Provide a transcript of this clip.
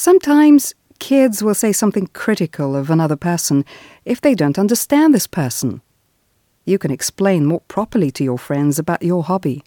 Sometimes kids will say something critical of another person if they don't understand this person. You can explain more properly to your friends about your hobby.